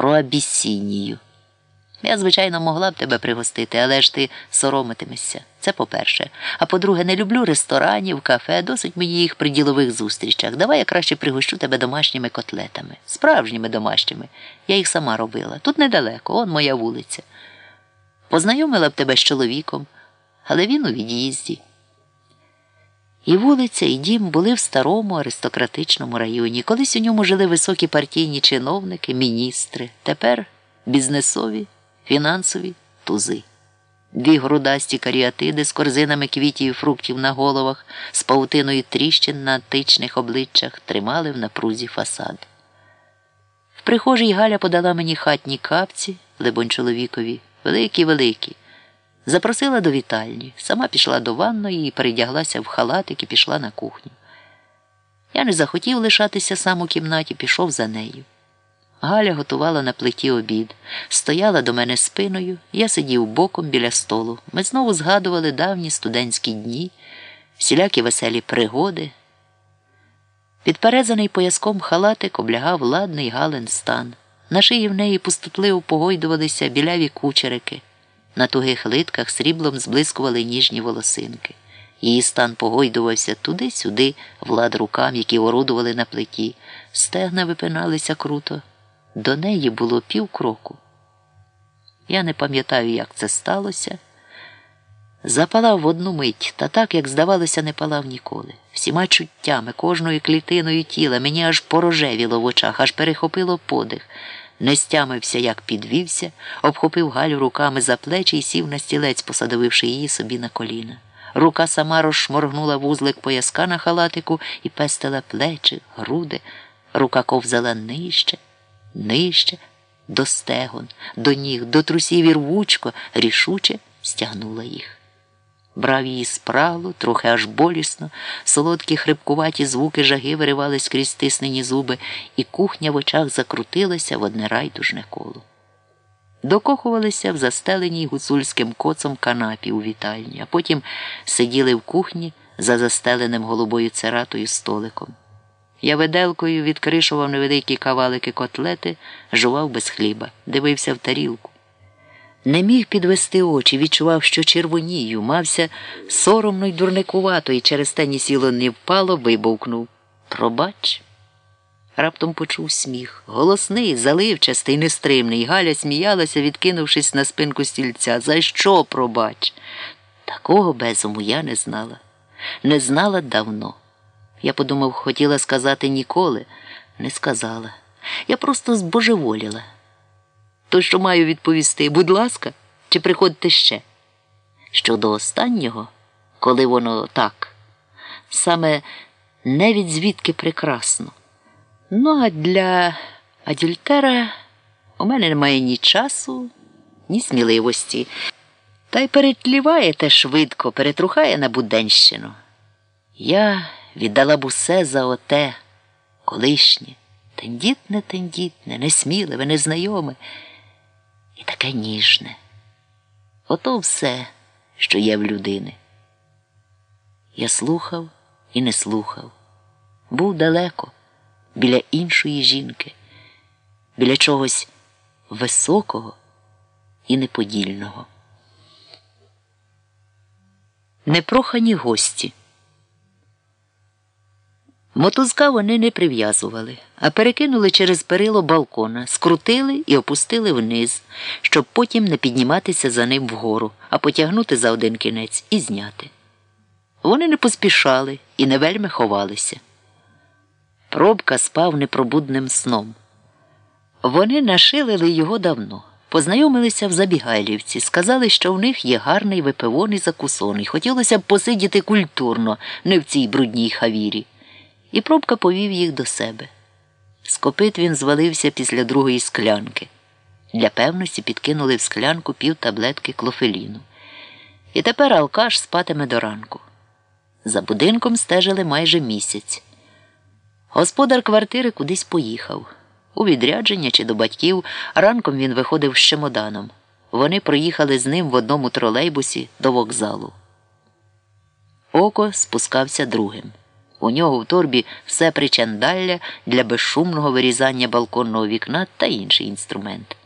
про Абісінію. Я, звичайно, могла б тебе пригостити, але ж ти соромитимешся. Це по-перше. А по-друге, не люблю ресторанів, кафе, досить мені їх при ділових зустрічах. Давай я краще пригощу тебе домашніми котлетами, справжніми домашніми. Я їх сама робила. Тут недалеко, он моя вулиця. Познайомила б тебе з чоловіком, але він у від'їзді. І вулиця, і дім були в старому аристократичному районі. Колись у ньому жили високі партійні чиновники, міністри, тепер бізнесові, фінансові тузи. Дві грудасті каріатиди з корзинами квітів і фруктів на головах, з паутиною тріщин на античних обличчях тримали в напрузі фасад. В прихожій Галя подала мені хатні капці, либонь чоловікові, великі-великі. Запросила до вітальні, сама пішла до ванної і передяглася в халатик і пішла на кухню. Я не захотів лишатися сам у кімнаті, пішов за нею. Галя готувала на плиті обід, стояла до мене спиною, я сидів боком біля столу. Ми знову згадували давні студентські дні, всілякі веселі пригоди. Підперезаний пояском халатик облягав ладний гален стан. На шиї в неї пустотливо погойдувалися біляві кучерики. На тугих литках сріблом зблискували ніжні волосинки. Її стан погойдувався туди-сюди, влад рукам, які орудували на плиті. Стегна випиналися круто. До неї було півкроку. Я не пам'ятаю, як це сталося. Запалав в одну мить, та так, як здавалося, не палав ніколи. Всіма чуттями, кожною клітиною тіла мені аж порожевіло в очах, аж перехопило подих. Не стямився, як підвівся, обхопив Галю руками за плечі і сів на стілець, посадовивши її собі на коліна. Рука сама розшморгнула вузлик пояска на халатику і пестила плечі, груди. Рука ковзала нижче, нижче, до стегон, до ніг, до трусів і рвучко, рішуче стягнула їх. Брав її спрагло, трохи аж болісно, солодкі хрипкуваті звуки жаги виривались крізь стиснені зуби, і кухня в очах закрутилася в одне райдужне коло. Докохувалися в застеленій гуцульським коцом канапі у вітальні, а потім сиділи в кухні за застеленим голубою цератою столиком. Я виделкою відкришував невеликі кавалики котлети, жував без хліба, дивився в тарілку. Не міг підвести очі, відчував, що червонію, мався соромно й дурникувато, і через те ні сіло не впало, вибовкнув. Пробач. Раптом почув сміх. Голосний, заливчастий, нестримний. Галя сміялася, відкинувшись на спинку стільця. За що пробач? Такого безуму я не знала. Не знала давно. Я подумав, хотіла сказати ніколи, не сказала. Я просто збожеволіла. То, що маю відповісти, будь ласка, чи приходьте ще? Щодо останнього, коли воно так, саме не від звідки прекрасно. Ну, а для адюльтера у мене немає ні часу, ні сміливості. Та й перетліває те швидко, перетрухає на буденщину. Я віддала б усе за оте, колишнє, тендітне, тендітне, несміливе, незнайоме і таке ніжне. Ото все, що є в людини. Я слухав і не слухав, був далеко, біля іншої жінки, біля чогось високого і неподільного. Непрохані гості. Мотузка вони не прив'язували, а перекинули через перило балкона, скрутили і опустили вниз, щоб потім не підніматися за ним вгору, а потягнути за один кінець і зняти. Вони не поспішали і не вельми ховалися. Пробка спав непробудним сном. Вони нашилили його давно, познайомилися в Забігайлівці, сказали, що в них є гарний випивоний закусон, і хотілося б посидіти культурно, не в цій брудній хавірі. І пробка повів їх до себе. З копит він звалився після другої склянки. Для певності підкинули в склянку пів таблетки клофеліну. І тепер алкаш спатиме до ранку. За будинком стежили майже місяць. Господар квартири кудись поїхав. У відрядження чи до батьків ранком він виходив з чемоданом. Вони проїхали з ним в одному тролейбусі до вокзалу. Око спускався другим. У нього в торбі все причандалля для безшумного вирізання балконного вікна та інший інструмент.